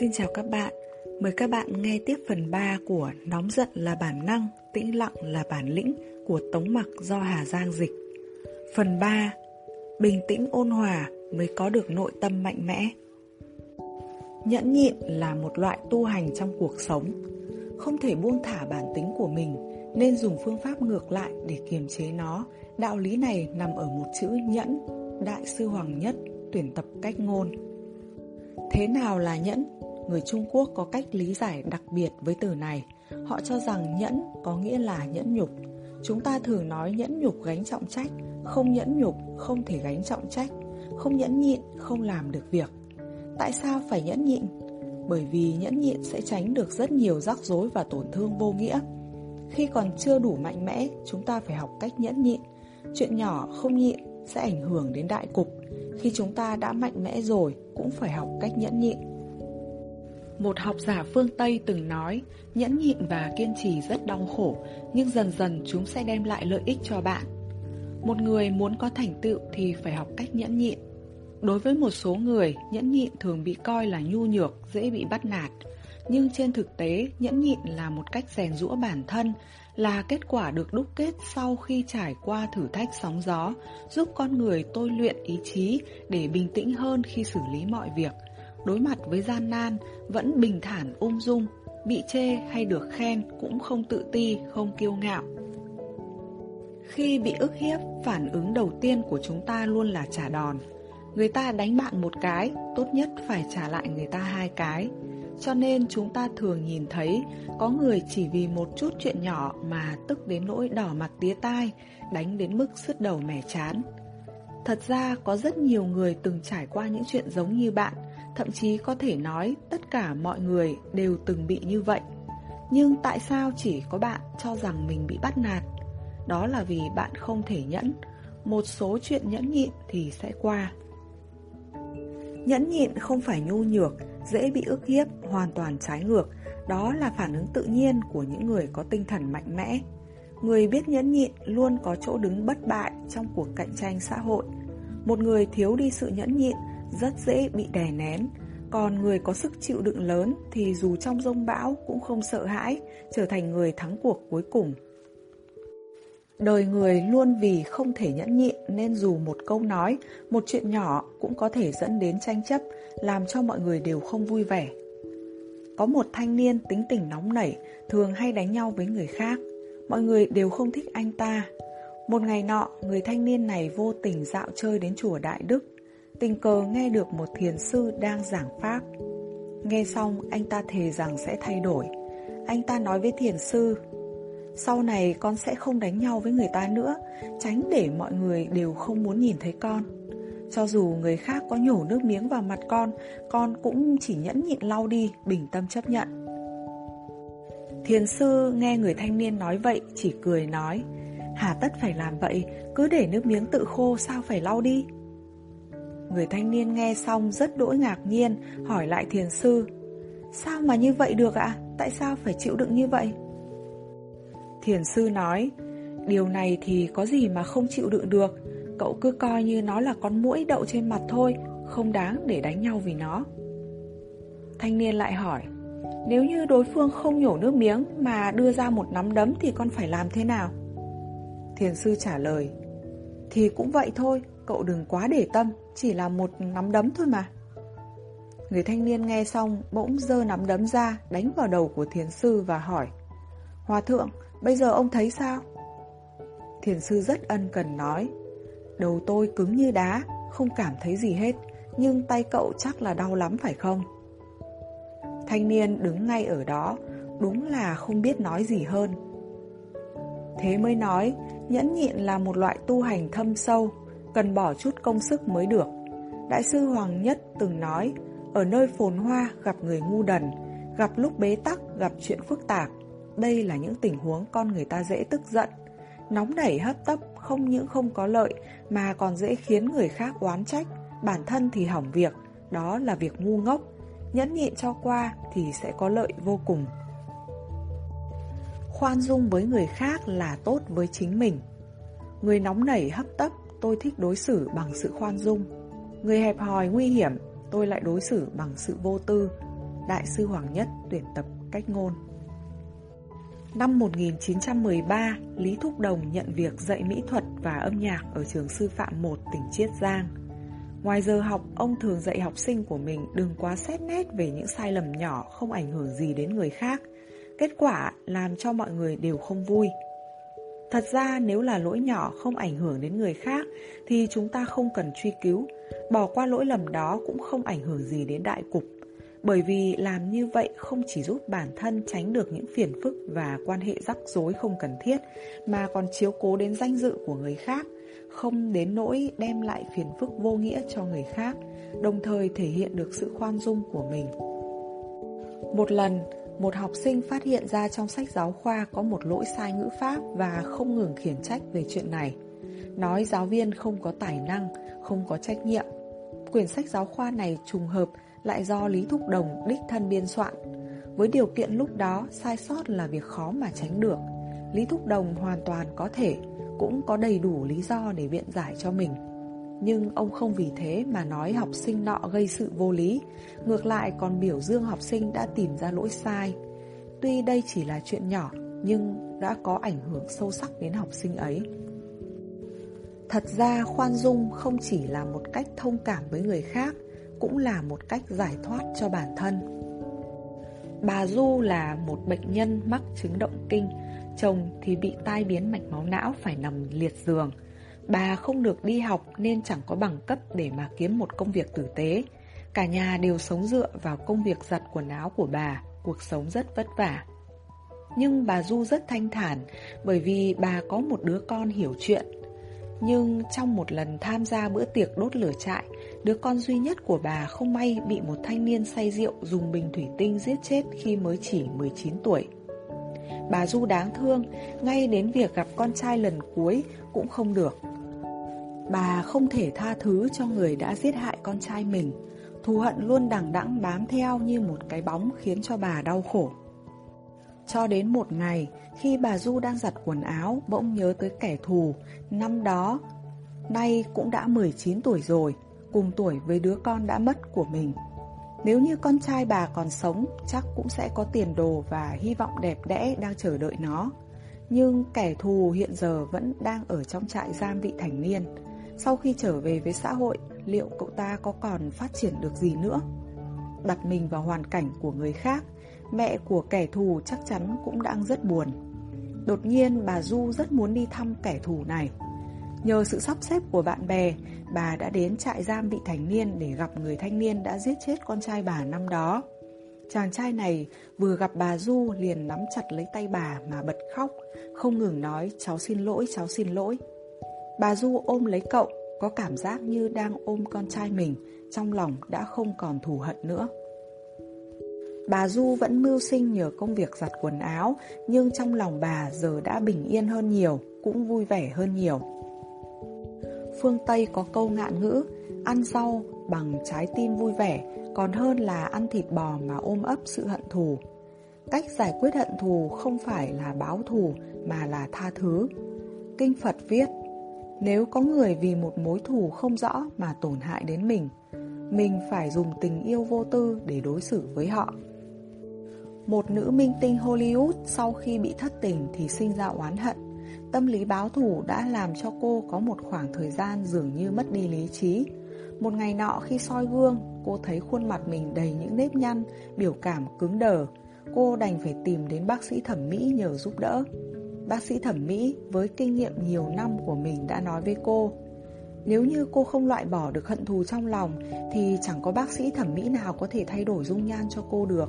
Xin chào các bạn, mời các bạn nghe tiếp phần 3 của Nóng giận là bản năng, tĩnh lặng là bản lĩnh của Tống Mặc do Hà Giang dịch. Phần 3 Bình tĩnh ôn hòa mới có được nội tâm mạnh mẽ. Nhẫn nhịn là một loại tu hành trong cuộc sống. Không thể buông thả bản tính của mình nên dùng phương pháp ngược lại để kiềm chế nó. Đạo lý này nằm ở một chữ nhẫn, Đại sư Hoàng Nhất tuyển tập cách ngôn. Thế nào là nhẫn? Người Trung Quốc có cách lý giải đặc biệt với từ này. Họ cho rằng nhẫn có nghĩa là nhẫn nhục. Chúng ta thường nói nhẫn nhục gánh trọng trách, không nhẫn nhục không thể gánh trọng trách, không nhẫn nhịn không làm được việc. Tại sao phải nhẫn nhịn? Bởi vì nhẫn nhịn sẽ tránh được rất nhiều rắc rối và tổn thương vô nghĩa. Khi còn chưa đủ mạnh mẽ, chúng ta phải học cách nhẫn nhịn. Chuyện nhỏ không nhịn sẽ ảnh hưởng đến đại cục. Khi chúng ta đã mạnh mẽ rồi, cũng phải học cách nhẫn nhịn. Một học giả phương Tây từng nói, nhẫn nhịn và kiên trì rất đau khổ, nhưng dần dần chúng sẽ đem lại lợi ích cho bạn. Một người muốn có thành tựu thì phải học cách nhẫn nhịn. Đối với một số người, nhẫn nhịn thường bị coi là nhu nhược, dễ bị bắt nạt. Nhưng trên thực tế, nhẫn nhịn là một cách rèn rũa bản thân, là kết quả được đúc kết sau khi trải qua thử thách sóng gió, giúp con người tôi luyện ý chí để bình tĩnh hơn khi xử lý mọi việc. Đối mặt với gian nan, vẫn bình thản ung dung, bị chê hay được khen cũng không tự ti, không kiêu ngạo. Khi bị ức hiếp, phản ứng đầu tiên của chúng ta luôn là trả đòn. Người ta đánh bạn một cái, tốt nhất phải trả lại người ta hai cái. Cho nên chúng ta thường nhìn thấy có người chỉ vì một chút chuyện nhỏ mà tức đến nỗi đỏ mặt tía tai, đánh đến mức sứt đầu mẻ chán. Thật ra có rất nhiều người từng trải qua những chuyện giống như bạn, thậm chí có thể nói tất cả mọi người đều từng bị như vậy. Nhưng tại sao chỉ có bạn cho rằng mình bị bắt nạt? Đó là vì bạn không thể nhẫn, một số chuyện nhẫn nhịn thì sẽ qua. Nhẫn nhịn không phải nhu nhược, dễ bị ức hiếp, hoàn toàn trái ngược. Đó là phản ứng tự nhiên của những người có tinh thần mạnh mẽ. Người biết nhẫn nhịn luôn có chỗ đứng bất bại trong cuộc cạnh tranh xã hội. Một người thiếu đi sự nhẫn nhịn rất dễ bị đè nén. Còn người có sức chịu đựng lớn thì dù trong rông bão cũng không sợ hãi, trở thành người thắng cuộc cuối cùng. Đời người luôn vì không thể nhẫn nhịn nên dù một câu nói, một chuyện nhỏ cũng có thể dẫn đến tranh chấp, làm cho mọi người đều không vui vẻ. Có một thanh niên tính tình nóng nảy, thường hay đánh nhau với người khác. Mọi người đều không thích anh ta. Một ngày nọ, người thanh niên này vô tình dạo chơi đến chùa Đại Đức. Tình cờ nghe được một thiền sư đang giảng Pháp. Nghe xong, anh ta thề rằng sẽ thay đổi. Anh ta nói với thiền sư, sau này con sẽ không đánh nhau với người ta nữa, tránh để mọi người đều không muốn nhìn thấy con. Cho dù người khác có nhổ nước miếng vào mặt con, con cũng chỉ nhẫn nhịn lau đi, bình tâm chấp nhận. Thiền sư nghe người thanh niên nói vậy chỉ cười nói Hà tất phải làm vậy, cứ để nước miếng tự khô sao phải lau đi Người thanh niên nghe xong rất đỗi ngạc nhiên, Hỏi lại thiền sư, Sao mà như vậy được ạ? Tại sao phải chịu đựng như vậy? Thiền sư nói, Điều này thì có gì mà không chịu đựng được Cậu cứ coi như nó là con muỗi đậu trên mặt thôi, Không đáng để đánh nhau vì nó Thanh niên lại hỏi, Nếu như đối phương không nhổ nước miếng Mà đưa ra một nắm đấm Thì con phải làm thế nào Thiền sư trả lời, Thì cũng vậy thôi Cậu đừng quá để tâm, Chỉ là một nắm đấm thôi mà. Người thanh niên nghe xong Bỗng dơ nắm đấm ra, Đánh vào đầu của thiền sư và hỏi, Hòa thượng, Bây giờ ông thấy sao? Thiền sư rất ân cần nói, Đầu tôi cứng như đá, Không cảm thấy gì hết, Nhưng tay cậu chắc là đau lắm phải không? Thanh niên đứng ngay ở đó, Đúng là không biết nói gì hơn. Thế mới nói, Nhẫn nhịn là một loại tu hành thâm sâu Cần bỏ chút công sức mới được. Đại sư Hoàng Nhất từng nói, Ở nơi phồn hoa gặp người ngu đần, Gặp lúc bế tắc, gặp chuyện phức tạp. Đây là những tình huống con người ta dễ tức giận. Nóng nảy hấp tấp, không những không có lợi, Mà còn dễ khiến người khác oán trách. Bản thân thì hỏng việc, Đó là việc ngu ngốc. Nhẫn nhịn cho qua thì sẽ có lợi vô cùng. Khoan dung với người khác là tốt với chính mình. Người nóng nảy hấp tấp tôi thích đối xử bằng sự khoan dung Người hẹp hòi nguy hiểm tôi lại đối xử bằng sự vô tư Đại sư Hoàng Nhất tuyển tập cách ngôn. Năm 1913, Lý Thúc Đồng nhận việc dạy mỹ thuật và âm nhạc ở trường sư phạm 1 tỉnh Chiết Giang. Ngoài giờ học, ông thường dạy học sinh của mình đừng quá xét nét về những sai lầm nhỏ không ảnh hưởng gì đến người khác. Kết quả làm cho mọi người đều không vui. Thật ra nếu là lỗi nhỏ không ảnh hưởng đến người khác thì chúng ta không cần truy cứu. Bỏ qua lỗi lầm đó cũng không ảnh hưởng gì đến đại cục. Bởi vì làm như vậy không chỉ giúp bản thân tránh được những phiền phức và quan hệ rắc rối không cần thiết, mà còn chiếu cố đến danh dự của người khác, không đến nỗi đem lại phiền phức vô nghĩa cho người khác, đồng thời thể hiện được sự khoan dung của mình. Một lần, một học sinh phát hiện ra trong sách giáo khoa có một lỗi sai ngữ pháp và không ngừng khiển trách về chuyện này. Nói giáo viên không có tài năng, không có trách nhiệm. Quyển sách giáo khoa này trùng hợp lại do Lý Thúc Đồng đích thân biên soạn. Với điều kiện lúc đó, sai sót là việc khó mà tránh được. Lý Thúc Đồng hoàn toàn có thể, cũng có đầy đủ lý do để viện giải cho mình. Nhưng ông không vì thế mà nói học sinh nọ gây sự vô lý, ngược lại còn biểu dương học sinh đã tìm ra lỗi sai. Tuy đây chỉ là chuyện nhỏ, nhưng đã có ảnh hưởng sâu sắc đến học sinh ấy. Thật ra khoan dung không chỉ là một cách thông cảm với người khác, cũng là một cách giải thoát cho bản thân. Bà Du là một bệnh nhân mắc chứng động kinh, chồng thì bị tai biến mạch máu não phải nằm liệt giường. Bà không được đi học nên chẳng có bằng cấp để mà kiếm một công việc tử tế. Cả nhà đều sống dựa vào công việc giặt quần áo của bà, cuộc sống rất vất vả. Nhưng bà Du rất thanh thản bởi vì bà có một đứa con hiểu chuyện. Nhưng trong một lần tham gia bữa tiệc đốt lửa trại, đứa con duy nhất của bà không may bị một thanh niên say rượu dùng bình thủy tinh giết chết khi mới chỉ 19 tuổi. Bà Du đáng thương, ngay đến việc gặp con trai lần cuối cũng không được. Bà không thể tha thứ cho người đã giết hại con trai mình. Thù hận luôn đằng đẵng bám theo như một cái bóng khiến cho bà đau khổ. Cho đến một ngày, khi bà Du đang giặt quần áo, bỗng nhớ tới kẻ thù. Năm đó, nay cũng đã 19 tuổi rồi, cùng tuổi với đứa con đã mất của mình. Nếu như con trai bà còn sống, chắc cũng sẽ có tiền đồ và hy vọng đẹp đẽ đang chờ đợi nó. Nhưng kẻ thù hiện giờ vẫn đang ở trong trại giam vị thành niên. Sau khi trở về với xã hội, liệu cậu ta có còn phát triển được gì nữa? Đặt mình vào hoàn cảnh của người khác, mẹ của kẻ thù chắc chắn cũng đang rất buồn. Đột nhiên bà Du rất muốn đi thăm kẻ thù này. Nhờ sự sắp xếp của bạn bè, bà đã đến trại giam vị thành niên để gặp người thanh niên đã giết chết con trai bà năm đó. Chàng trai này vừa gặp bà Du liền nắm chặt lấy tay bà mà bật khóc, không ngừng nói cháu xin lỗi, cháu xin lỗi. Bà Du ôm lấy cậu, có cảm giác như đang ôm con trai mình, trong lòng đã không còn thù hận nữa. Bà Du vẫn mưu sinh nhờ công việc giặt quần áo, nhưng trong lòng bà giờ đã bình yên hơn nhiều, cũng vui vẻ hơn nhiều. Phương Tây có câu ngạn ngữ, ăn rau bằng trái tim vui vẻ, còn hơn là ăn thịt bò mà ôm ấp sự hận thù. Cách giải quyết hận thù không phải là báo thù mà là tha thứ. Kinh Phật viết, nếu có người vì một mối thù không rõ mà tổn hại đến mình, mình phải dùng tình yêu vô tư để đối xử với họ. Một nữ minh tinh Hollywood sau khi bị thất tình thì sinh ra oán hận. Tâm lý báo thù đã làm cho cô có một khoảng thời gian dường như mất đi lý trí. Một ngày nọ khi soi gương, cô thấy khuôn mặt mình đầy những nếp nhăn, biểu cảm cứng đờ. Cô đành phải tìm đến bác sĩ thẩm mỹ nhờ giúp đỡ. Bác sĩ thẩm mỹ với kinh nghiệm nhiều năm của mình đã nói với cô Nếu như cô không loại bỏ được hận thù trong lòng Thì chẳng có bác sĩ thẩm mỹ nào có thể thay đổi dung nhan cho cô được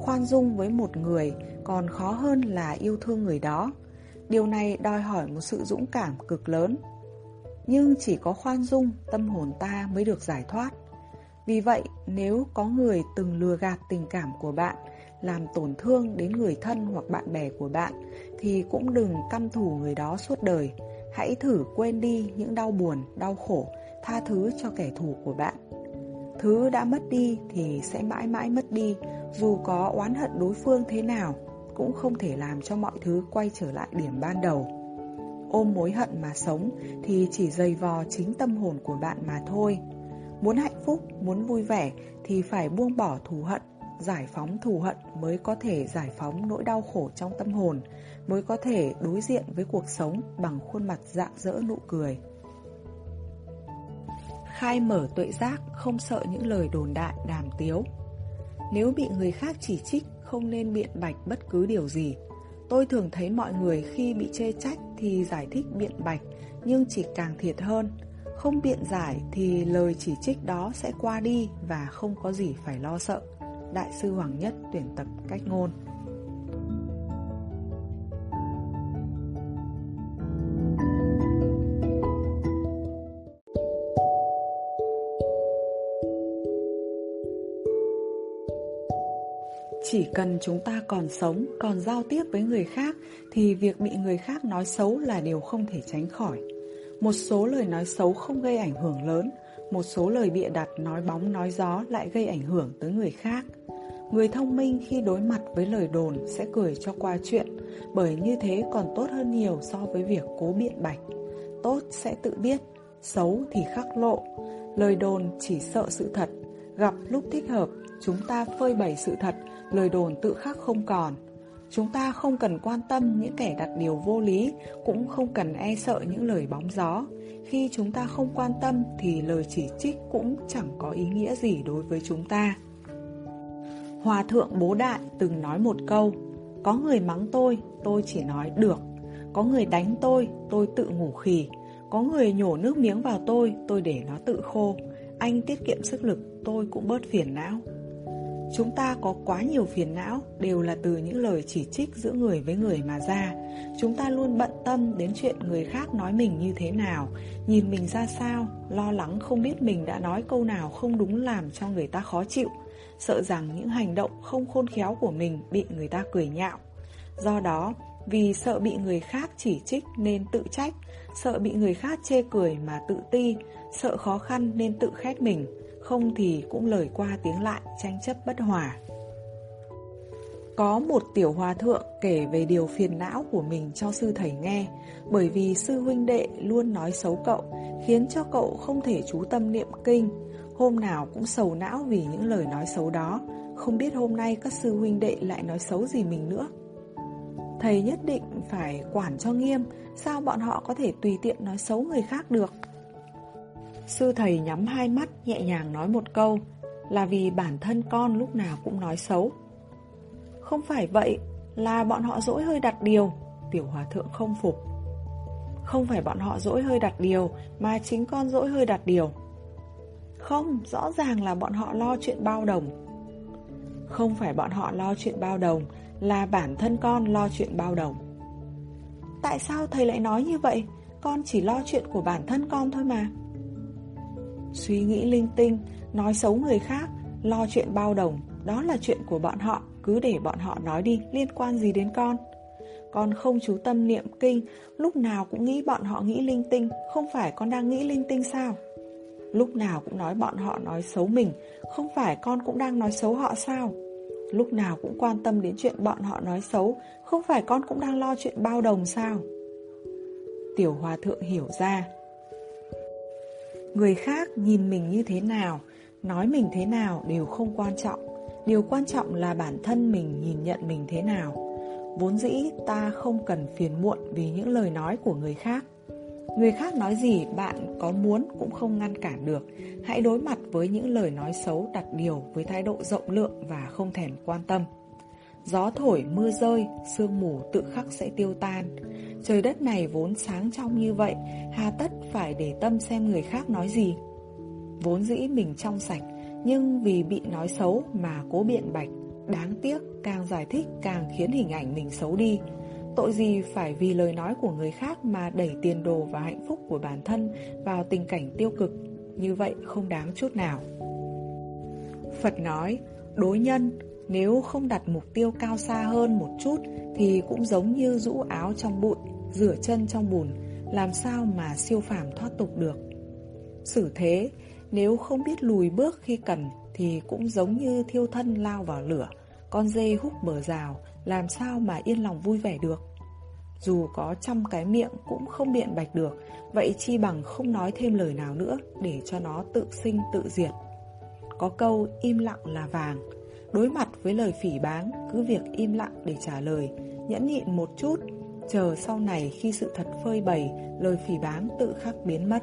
Khoan dung với một người còn khó hơn là yêu thương người đó Điều này đòi hỏi một sự dũng cảm cực lớn nhưng chỉ có khoan dung tâm hồn ta mới được giải thoát Vì vậy nếu có người từng lừa gạt tình cảm của bạn làm tổn thương đến người thân hoặc bạn bè của bạn thì cũng đừng căm thù người đó suốt đời. Hãy thử quên đi những đau buồn, đau khổ, tha thứ cho kẻ thù của bạn. Thứ đã mất đi thì sẽ mãi mãi mất đi, dù có oán hận đối phương thế nào, cũng không thể làm cho mọi thứ quay trở lại điểm ban đầu. Ôm mối hận mà sống thì chỉ dày vò chính tâm hồn của bạn mà thôi. Muốn hạnh phúc, muốn vui vẻ thì phải buông bỏ thù hận, giải phóng thù hận mới có thể giải phóng nỗi đau khổ trong tâm hồn, mới có thể đối diện với cuộc sống bằng khuôn mặt rạng rỡ nụ cười. Khai mở tuệ giác không sợ những lời đồn đại đàm tiếu. Nếu bị người khác chỉ trích không nên biện bạch bất cứ điều gì. Tôi thường thấy mọi người khi bị chê trách thì giải thích biện bạch, nhưng chỉ càng thiệt hơn. Không biện giải thì lời chỉ trích đó sẽ qua đi và không có gì phải lo sợ. Đại sư Hoàng Nhất tuyển tập cách ngôn Chỉ cần chúng ta còn sống, còn giao tiếp với người khác thì việc bị người khác nói xấu là điều không thể tránh khỏi. Một số lời nói xấu không gây ảnh hưởng lớn, một số lời bịa đặt nói bóng nói gió lại gây ảnh hưởng tới người khác. Người thông minh khi đối mặt với lời đồn sẽ cười cho qua chuyện, bởi như thế còn tốt hơn nhiều so với việc cố biện bạch. Tốt sẽ tự biết, xấu thì khắc lộ. Lời đồn chỉ sợ sự thật, gặp lúc thích hợp, chúng ta phơi bày sự thật, lời đồn tự khắc không còn. Chúng ta không cần quan tâm những kẻ đặt điều vô lý, cũng không cần e sợ những lời bóng gió. Khi chúng ta không quan tâm thì lời chỉ trích cũng chẳng có ý nghĩa gì đối với chúng ta. Hòa thượng Bố Đại từng nói một câu, có người mắng tôi, tôi chỉ nói được. Có người đánh tôi, tôi tự ngủ khỉ. Có người nhổ nước miếng vào tôi, tôi để nó tự khô. Anh tiết kiệm sức lực, tôi cũng bớt phiền não. Chúng ta có quá nhiều phiền não đều là từ những lời chỉ trích giữa người với người mà ra. Chúng ta luôn bận tâm đến chuyện người khác nói mình như thế nào, nhìn mình ra sao, lo lắng không biết mình đã nói câu nào không đúng làm cho người ta khó chịu, sợ rằng những hành động không khôn khéo của mình bị người ta cười nhạo. Do đó, vì sợ bị người khác chỉ trích nên tự trách, sợ bị người khác chê cười mà tự ti, sợ khó khăn nên tự khét mình không thì cũng lời qua tiếng lại tranh chấp bất hòa. Có một tiểu hòa thượng kể về điều phiền não của mình cho sư thầy nghe, bởi vì sư huynh đệ luôn nói xấu cậu, khiến cho cậu không thể chú tâm niệm kinh, hôm nào cũng sầu não vì những lời nói xấu đó, không biết hôm nay các sư huynh đệ lại nói xấu gì mình nữa. Thầy nhất định phải quản cho nghiêm, sao bọn họ có thể tùy tiện nói xấu người khác được. Sư thầy nhắm hai mắt nhẹ nhàng nói một câu Là vì bản thân con lúc nào cũng nói xấu. Không phải vậy Là bọn họ dỗi hơi đặt điều Tiểu hòa thượng không phục. Không phải bọn họ dỗi hơi đặt điều Mà chính con dỗi hơi đặt điều. Không, rõ ràng là bọn họ lo chuyện bao đồng. Không phải bọn họ lo chuyện bao đồng Là bản thân con lo chuyện bao đồng. Tại sao thầy lại nói như vậy? Con chỉ lo chuyện của bản thân con thôi mà. Suy nghĩ linh tinh, nói xấu người khác, lo chuyện bao đồng, đó là chuyện của bọn họ, cứ để bọn họ nói đi, liên quan gì đến con. Con không chú tâm niệm kinh, lúc nào cũng nghĩ bọn họ nghĩ linh tinh, không phải con đang nghĩ linh tinh sao? Lúc nào cũng nói bọn họ nói xấu mình, không phải con cũng đang nói xấu họ sao? Lúc nào cũng quan tâm đến chuyện bọn họ nói xấu, không phải con cũng đang lo chuyện bao đồng sao? Tiểu Hòa Thượng hiểu ra, Người khác nhìn mình như thế nào, nói mình thế nào đều không quan trọng. Điều quan trọng là bản thân mình nhìn nhận mình thế nào. Vốn dĩ ta không cần phiền muộn vì những lời nói của người khác. Người khác nói gì bạn có muốn cũng không ngăn cản được. Hãy đối mặt với những lời nói xấu đặt điều với thái độ rộng lượng và không thèm quan tâm. Gió thổi, mưa rơi, sương mù tự khắc sẽ tiêu tan. Trời đất này vốn sáng trong như vậy, hà tất phải để tâm xem người khác nói gì. Vốn dĩ mình trong sạch, nhưng vì bị nói xấu mà cố biện bạch, đáng tiếc càng giải thích càng khiến hình ảnh mình xấu đi. Tội gì phải vì lời nói của người khác mà đẩy tiền đồ và hạnh phúc của bản thân vào tình cảnh tiêu cực, như vậy không đáng chút nào. Phật nói, đối nhân, nếu không đặt mục tiêu cao xa hơn một chút thì cũng giống như rũ áo trong bụi, rửa chân trong bùn, làm sao mà siêu phàm thoát tục được. Xử thế, nếu không biết lùi bước khi cần thì cũng giống như thiêu thân lao vào lửa, con dê hút bờ rào, làm sao mà yên lòng vui vẻ được. Dù có trăm cái miệng cũng không biện bạch được Vậy chi bằng không nói thêm lời nào nữa Để cho nó tự sinh tự diệt Có câu im lặng là vàng Đối mặt với lời phỉ báng Cứ việc im lặng để trả lời Nhẫn nhịn một chút Chờ sau này khi sự thật phơi bày Lời phỉ báng tự khắc biến mất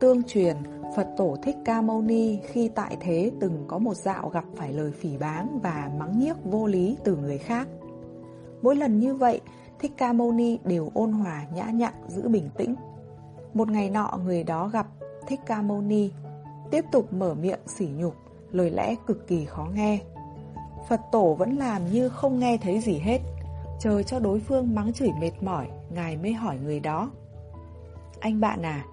Tương truyền Phật tổ Thích Ca Mâu Ni khi tại thế từng có một dạo gặp phải lời phỉ báng và mắng nhiếc vô lý từ người khác. Mỗi lần như vậy, Thích Ca Mâu Ni đều ôn hòa nhã nhặn giữ bình tĩnh. Một ngày nọ người đó gặp Thích Ca Mâu Ni, tiếp tục mở miệng sỉ nhục, lời lẽ cực kỳ khó nghe. Phật tổ vẫn làm như không nghe thấy gì hết, chờ cho đối phương mắng chửi mệt mỏi, ngài mới hỏi người đó. Anh bạn à,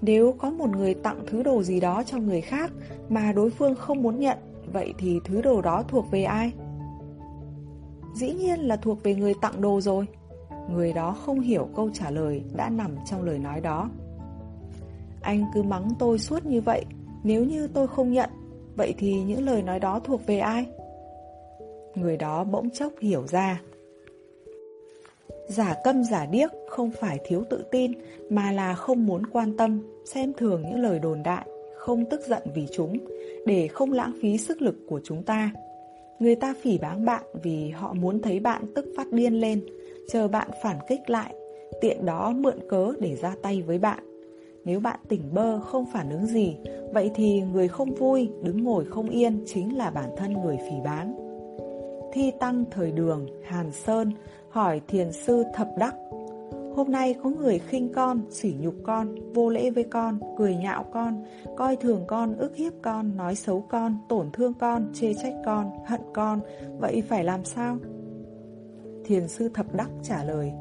nếu có một người tặng thứ đồ gì đó cho người khác mà đối phương không muốn nhận, vậy thì thứ đồ đó thuộc về ai? Dĩ nhiên là thuộc về người tặng đồ rồi. Người đó không hiểu câu trả lời đã nằm trong lời nói đó. Anh cứ mắng tôi suốt như vậy, nếu như tôi không nhận, vậy thì những lời nói đó thuộc về ai? Người đó bỗng chốc hiểu ra. Giả câm giả điếc không phải thiếu tự tin mà là không muốn quan tâm, xem thường những lời đồn đại, không tức giận vì chúng, để không lãng phí sức lực của chúng ta. Người ta phỉ báng bạn vì họ muốn thấy bạn tức phát điên lên, chờ bạn phản kích lại, tiện đó mượn cớ để ra tay với bạn. Nếu bạn tỉnh bơ không phản ứng gì, vậy thì người không vui, đứng ngồi không yên chính là bản thân người phỉ báng. Thi tăng thời đường, Hàn Sơn hỏi thiền sư thập đắc. Hôm nay có người khinh con, sỉ nhục con, vô lễ với con, cười nhạo con, coi thường con, ức hiếp con, nói xấu con, tổn thương con, chê trách con, hận con, vậy phải làm sao? Thiền sư thập đắc trả lời,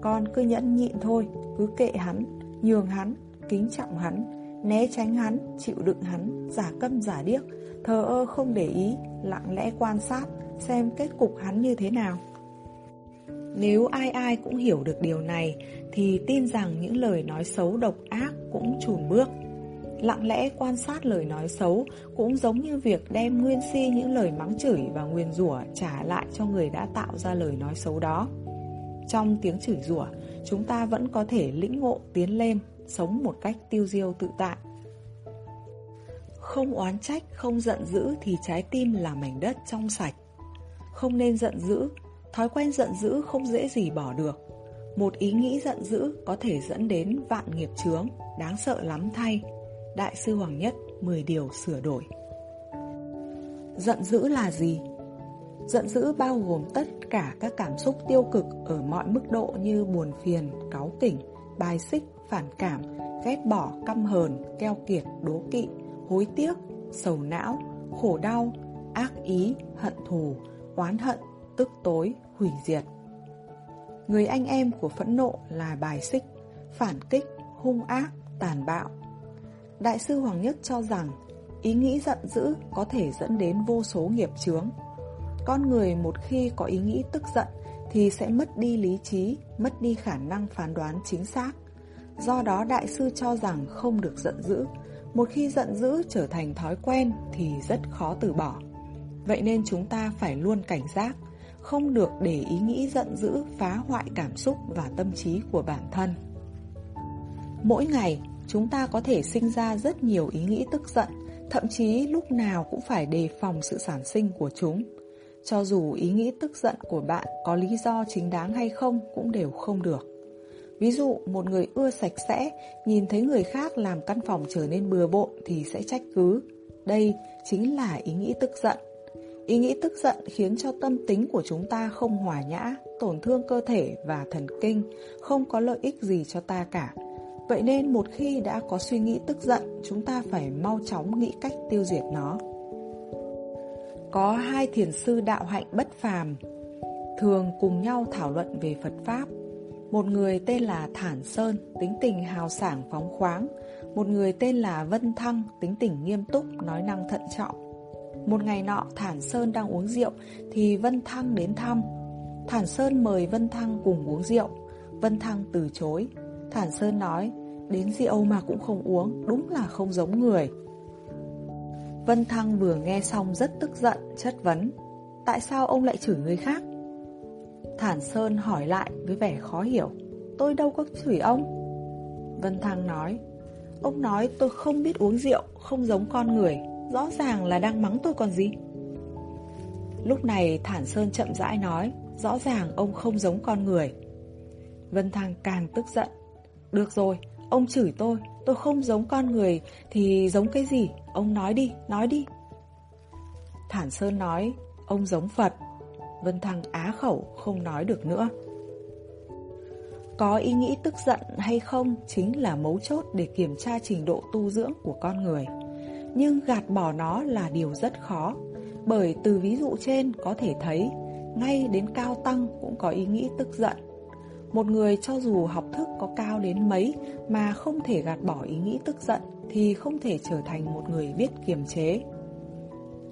con cứ nhẫn nhịn thôi, cứ kệ hắn, nhường hắn, kính trọng hắn, né tránh hắn, chịu đựng hắn, giả câm giả điếc, thờ ơ không để ý, lặng lẽ quan sát, xem kết cục hắn như thế nào. Nếu ai ai cũng hiểu được điều này thì tin rằng những lời nói xấu độc ác cũng chùn bước. Lặng lẽ quan sát lời nói xấu cũng giống như việc đem nguyên si những lời mắng chửi và nguyền rủa trả lại cho người đã tạo ra lời nói xấu đó. Trong tiếng chửi rủa, chúng ta vẫn có thể lĩnh ngộ tiến lên, sống một cách tiêu diêu tự tại. Không oán trách, không giận dữ thì trái tim là mảnh đất trong sạch. Không nên giận dữ, thói quen giận dữ không dễ gì bỏ được. Một ý nghĩ giận dữ có thể dẫn đến vạn nghiệp chướng, đáng sợ lắm thay. Đại sư Hoàng Nhất 10 điều sửa đổi. Giận dữ là gì? Giận dữ bao gồm tất cả các cảm xúc tiêu cực ở mọi mức độ như buồn phiền, cáu kỉnh, bài xích, phản cảm, ghét bỏ, căm hờn, keo kiệt, đố kỵ, hối tiếc, sầu não, khổ đau, ác ý, hận thù, oán hận, tức tối, hủy diệt. Người anh em của phẫn nộ là bài xích, phản kích, hung ác, tàn bạo. Đại sư Hoàng Nhất cho rằng ý nghĩ giận dữ có thể dẫn đến vô số nghiệp chướng. Con người một khi có ý nghĩ tức giận thì sẽ mất đi lý trí, mất đi khả năng phán đoán chính xác. Do đó đại sư cho rằng không được giận dữ. Một khi giận dữ trở thành thói quen thì rất khó từ bỏ. Vậy nên chúng ta phải luôn cảnh giác, không được để ý nghĩ giận dữ phá hoại cảm xúc và tâm trí của bản thân. Mỗi ngày, chúng ta có thể sinh ra rất nhiều ý nghĩ tức giận, thậm chí lúc nào cũng phải đề phòng sự sản sinh của chúng. Cho dù ý nghĩ tức giận của bạn có lý do chính đáng hay không cũng đều không được. Ví dụ, một người ưa sạch sẽ, nhìn thấy người khác làm căn phòng trở nên bừa bộn thì sẽ trách cứ. Đây chính là ý nghĩ tức giận. Ý nghĩ tức giận khiến cho tâm tính của chúng ta không hòa nhã, tổn thương cơ thể và thần kinh, không có lợi ích gì cho ta cả. Vậy nên một khi đã có suy nghĩ tức giận, chúng ta phải mau chóng nghĩ cách tiêu diệt nó. Có hai thiền sư đạo hạnh bất phàm, thường cùng nhau thảo luận về Phật Pháp. Một người tên là Thản Sơn, tính tình hào sảng phóng khoáng. Một người tên là Vân Thăng, tính tình nghiêm túc, nói năng thận trọng. Một ngày nọ, Thản Sơn đang uống rượu, Thì Vân Thăng đến thăm. Thản Sơn mời Vân Thăng cùng uống rượu. Vân Thăng từ chối. Thản Sơn nói, Đến rượu mà cũng không uống, Đúng là không giống người. Vân Thăng vừa nghe xong rất tức giận, Chất vấn, Tại sao ông lại chửi người khác? Thản Sơn hỏi lại với vẻ khó hiểu, Tôi đâu có chửi ông. Vân Thăng nói, Ông nói tôi không biết uống rượu, Không giống con người. Rõ ràng là đang mắng tôi còn gì. Lúc này Thản Sơn chậm rãi nói Rõ ràng ông không giống con người. Vân Thăng càng tức giận. Được rồi, ông chửi tôi Tôi không giống con người Thì giống cái gì? Ông nói đi, nói đi. Thản Sơn nói Ông giống Phật. Vân Thăng á khẩu không nói được nữa. Có ý nghĩ tức giận hay không Chính là mấu chốt để kiểm tra trình độ tu dưỡng của con người. Nhưng gạt bỏ nó là điều rất khó Bởi từ ví dụ trên có thể thấy Ngay đến cao tăng cũng có ý nghĩ tức giận một người cho dù học thức có cao đến mấy mà không thể gạt bỏ ý nghĩ tức giận thì không thể trở thành một người biết kiềm chế.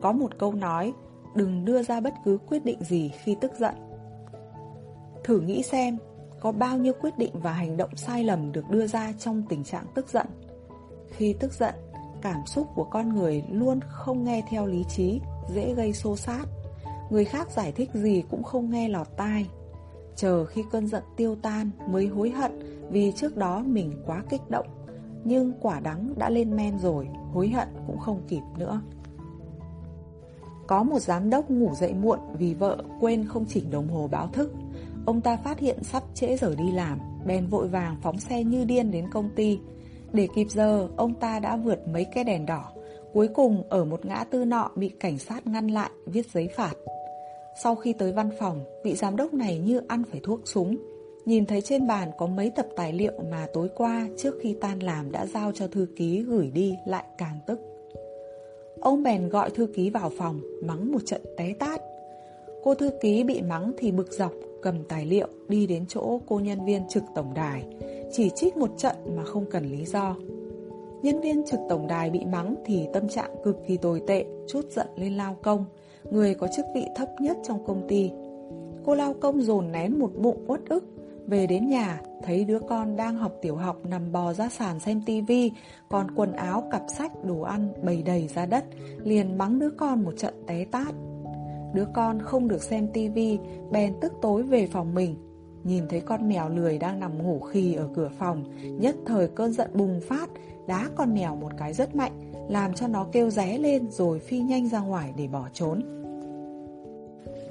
Có một câu nói, đừng đưa ra bất cứ quyết định gì khi tức giận. Thử nghĩ xem, có bao nhiêu quyết định và hành động sai lầm được đưa ra trong tình trạng tức giận. Khi tức giận, cảm xúc của con người luôn không nghe theo lý trí, dễ gây xô xát. Người khác giải thích gì cũng không nghe lọt tai, Chờ khi cơn giận tiêu tan mới hối hận vì trước đó mình quá kích động. Nhưng quả đắng đã lên men rồi, hối hận cũng không kịp nữa. Có một giám đốc ngủ dậy muộn vì vợ quên không chỉnh đồng hồ báo thức. Ông ta phát hiện sắp trễ giờ đi làm, bèn vội vàng phóng xe như điên đến công ty. Để kịp giờ, ông ta đã vượt mấy cái đèn đỏ. Cuối cùng, ở một ngã tư nọ bị cảnh sát ngăn lại, viết giấy phạt. Sau khi tới văn phòng, vị giám đốc này như ăn phải thuốc súng. Nhìn thấy trên bàn có mấy tập tài liệu mà tối qua trước khi tan làm đã giao cho thư ký gửi đi lại càng tức. Ông bèn gọi thư ký vào phòng, mắng một trận té tát. Cô thư ký bị mắng thì bực dọc, cầm tài liệu đi đến chỗ cô nhân viên trực tổng đài, chỉ trích một trận mà không cần lý do. Nhân viên trực tổng đài bị mắng thì tâm trạng cực kỳ tồi tệ, chút giận lên lao công, người có chức vị thấp nhất trong công ty. Cô lao công dồn nén một bụng uất ức, về đến nhà thấy đứa con đang học tiểu học nằm bò ra sàn xem tivi, còn quần áo, cặp sách, đồ ăn bầy đầy ra đất, liền mắng đứa con một trận té tát. Đứa con không được xem tivi, bèn tức tối về phòng mình. Nhìn thấy con mèo lười đang nằm ngủ khì ở cửa phòng, nhất thời cơn giận bùng phát, đá con mèo một cái rất mạnh, làm cho nó kêu ré lên rồi phi nhanh ra ngoài để bỏ trốn.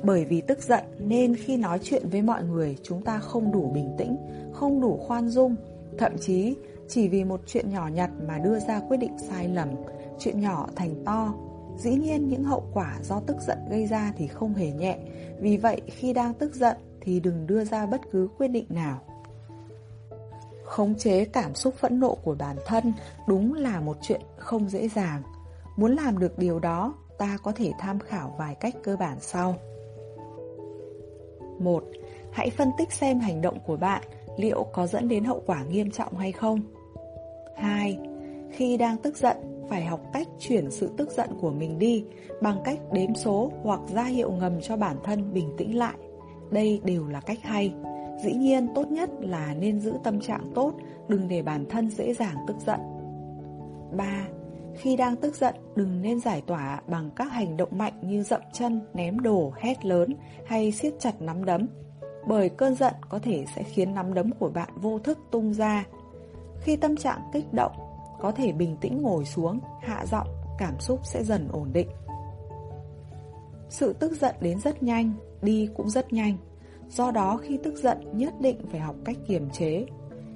Bởi vì tức giận nên khi nói chuyện với mọi người chúng ta không đủ bình tĩnh, không đủ khoan dung, thậm chí chỉ vì một chuyện nhỏ nhặt mà đưa ra quyết định sai lầm, chuyện nhỏ thành to. Dĩ nhiên những hậu quả do tức giận gây ra thì không hề nhẹ, vì vậy khi đang tức giận thì đừng đưa ra bất cứ quyết định nào. Khống chế cảm xúc phẫn nộ của bản thân đúng là một chuyện không dễ dàng. Muốn làm được điều đó, ta có thể tham khảo vài cách cơ bản sau. 1. Hãy phân tích xem hành động của bạn liệu có dẫn đến hậu quả nghiêm trọng hay không. 2. Khi đang tức giận, phải học cách chuyển sự tức giận của mình đi bằng cách đếm số hoặc ra hiệu ngầm cho bản thân bình tĩnh lại. Đây đều là cách hay. Dĩ nhiên tốt nhất là nên giữ tâm trạng tốt, đừng để bản thân dễ dàng tức giận. 3. Khi đang tức giận, đừng nên giải tỏa bằng các hành động mạnh như dậm chân, ném đồ, hét lớn hay siết chặt nắm đấm. Bởi cơn giận có thể sẽ khiến nắm đấm của bạn vô thức tung ra. Khi tâm trạng kích động, có thể bình tĩnh ngồi xuống, hạ giọng, cảm xúc sẽ dần ổn định. Sự tức giận đến rất nhanh, đi cũng rất nhanh. Do đó khi tức giận nhất định phải học cách kiềm chế.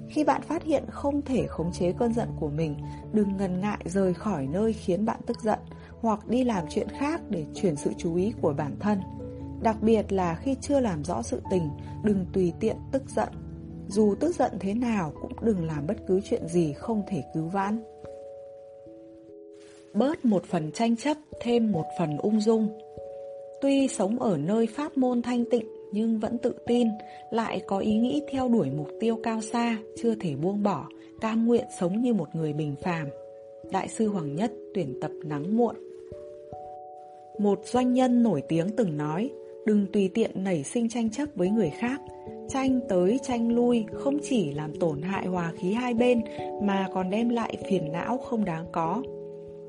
Khi bạn phát hiện không thể khống chế cơn giận của mình, đừng ngần ngại rời khỏi nơi khiến bạn tức giận hoặc đi làm chuyện khác để chuyển sự chú ý của bản thân. Đặc biệt là khi chưa làm rõ sự tình, đừng tùy tiện tức giận. Dù tức giận thế nào cũng đừng làm bất cứ chuyện gì không thể cứu vãn. Bớt một phần tranh chấp, thêm một phần ung dung. Tuy sống ở nơi pháp môn thanh tịnh nhưng vẫn tự tin, lại có ý nghĩ theo đuổi mục tiêu cao xa, chưa thể buông bỏ, cam nguyện sống như một người bình phàm. Đại sư Hoàng Nhất tuyển tập nắng muộn. Một doanh nhân nổi tiếng từng nói, đừng tùy tiện nảy sinh tranh chấp với người khác. Tranh tới tranh lui không chỉ làm tổn hại hòa khí hai bên mà còn đem lại phiền não không đáng có.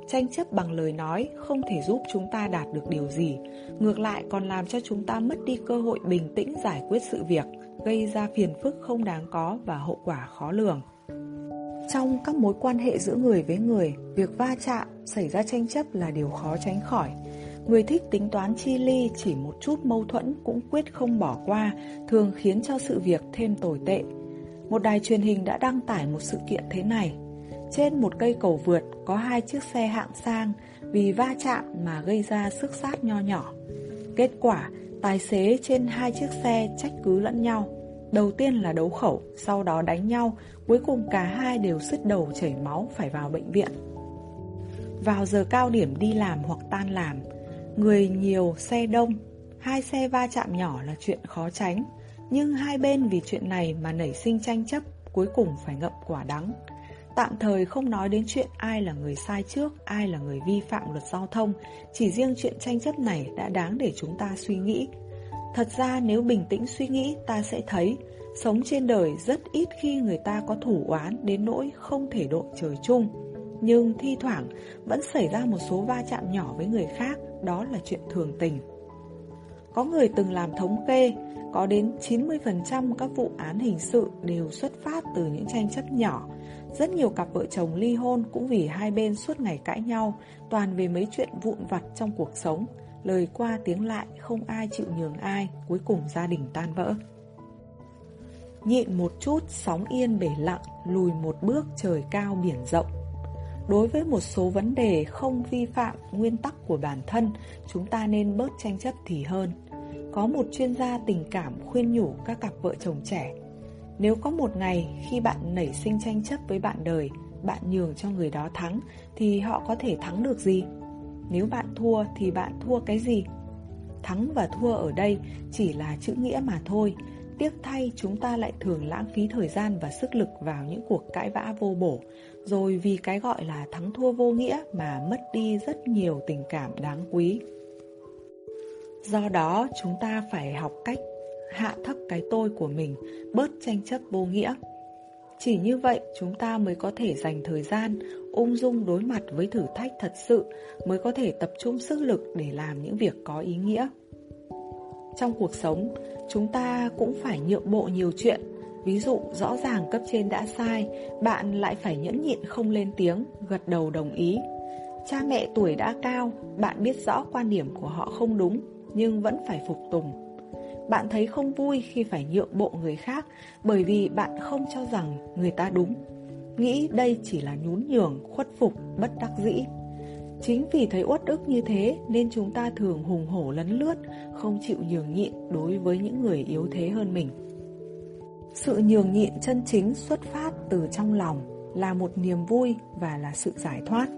Tranh chấp bằng lời nói không thể giúp chúng ta đạt được điều gì, ngược lại còn làm cho chúng ta mất đi cơ hội bình tĩnh giải quyết sự việc, gây ra phiền phức không đáng có và hậu quả khó lường. Trong các mối quan hệ giữa người với người, việc va chạm, xảy ra tranh chấp là điều khó tránh khỏi. Người thích tính toán chi ly chỉ một chút mâu thuẫn cũng quyết không bỏ qua, thường khiến cho sự việc thêm tồi tệ. Một đài truyền hình đã đăng tải một sự kiện thế này. Trên một cây cầu vượt có hai chiếc xe hạng sang vì va chạm mà gây ra sức sát nho nhỏ. Kết quả, tài xế trên hai chiếc xe trách cứ lẫn nhau. Đầu tiên là đấu khẩu, sau đó đánh nhau, cuối cùng cả hai đều sứt đầu chảy máu phải vào bệnh viện. Vào giờ cao điểm đi làm hoặc tan làm, người nhiều, xe đông, hai xe va chạm nhỏ là chuyện khó tránh, nhưng hai bên vì chuyện này mà nảy sinh tranh chấp, cuối cùng phải ngậm quả đắng. Tạm thời không nói đến chuyện ai là người sai trước, ai là người vi phạm luật giao thông, chỉ riêng chuyện tranh chấp này đã đáng để chúng ta suy nghĩ. Thật ra nếu bình tĩnh suy nghĩ ta sẽ thấy Sống trên đời rất ít khi người ta có thủ oán đến nỗi không thể độ trời chung. Nhưng thi thoảng vẫn xảy ra một số va chạm nhỏ với người khác Đó là chuyện thường tình. Có người từng làm thống kê có đến 90% các vụ án hình sự đều xuất phát từ những tranh chấp nhỏ. Rất nhiều cặp vợ chồng ly hôn cũng vì hai bên suốt ngày cãi nhau, Toàn về mấy chuyện vụn vặt trong cuộc sống. Lời qua tiếng lại, không ai chịu nhường ai, Cuối cùng gia đình tan vỡ. Nhịn một chút, sóng yên bể lặng, Lùi một bước, trời cao biển rộng. Đối với một số vấn đề không vi phạm nguyên tắc của bản thân, Chúng ta nên bớt tranh chấp thì hơn. Có một chuyên gia tình cảm khuyên nhủ các cặp vợ chồng trẻ Nếu có một ngày khi bạn nảy sinh tranh chấp với bạn đời, Bạn nhường cho người đó thắng, Thì họ có thể thắng được gì? Nếu bạn thua thì bạn thua cái gì? Thắng và thua ở đây chỉ là chữ nghĩa mà thôi Tiếc thay chúng ta lại thường lãng phí thời gian và sức lực vào những cuộc cãi vã vô bổ Rồi vì cái gọi là thắng thua vô nghĩa mà mất đi rất nhiều tình cảm đáng quý Do đó chúng ta phải học cách hạ thấp cái tôi của mình, bớt tranh chấp vô nghĩa Chỉ như vậy chúng ta mới có thể dành thời gian ung dung đối mặt với thử thách thật sự mới có thể tập trung sức lực để làm những việc có ý nghĩa trong cuộc sống, chúng ta cũng phải nhượng bộ nhiều chuyện. Ví dụ rõ ràng cấp trên đã sai, bạn lại phải nhẫn nhịn không lên tiếng, gật đầu đồng ý. Cha mẹ tuổi đã cao, bạn biết rõ quan điểm của họ không đúng, nhưng vẫn phải phục tùng. Bạn thấy không vui khi phải nhượng bộ người khác bởi vì bạn không cho rằng người ta đúng. Nghĩ đây chỉ là nhún nhường, khuất phục, bất đắc dĩ. Chính vì thấy uất ức như thế nên chúng ta thường hùng hổ lấn lướt, không chịu nhường nhịn đối với những người yếu thế hơn mình. Sự nhường nhịn chân chính xuất phát từ trong lòng là một niềm vui và là sự giải thoát.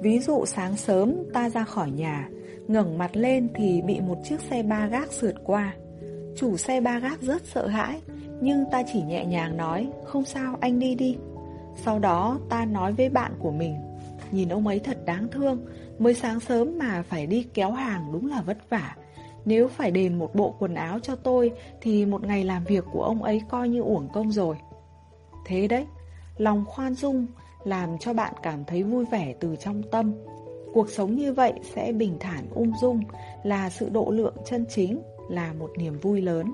Ví dụ sáng sớm ta ra khỏi nhà, ngẩng mặt lên thì bị một chiếc xe ba gác sượt qua. Chủ xe ba gác rất sợ hãi, nhưng ta chỉ nhẹ nhàng nói, không sao anh đi đi. Sau đó ta nói với bạn của mình Nhìn ông ấy thật đáng thương Mới sáng sớm mà phải đi kéo hàng đúng là vất vả Nếu phải đền một bộ quần áo cho tôi Thì một ngày làm việc của ông ấy coi như uổng công rồi Thế đấy Lòng khoan dung làm cho bạn cảm thấy vui vẻ từ trong tâm. Cuộc sống như vậy sẽ bình thản ung dung Là sự độ lượng chân chính, Là một niềm vui lớn.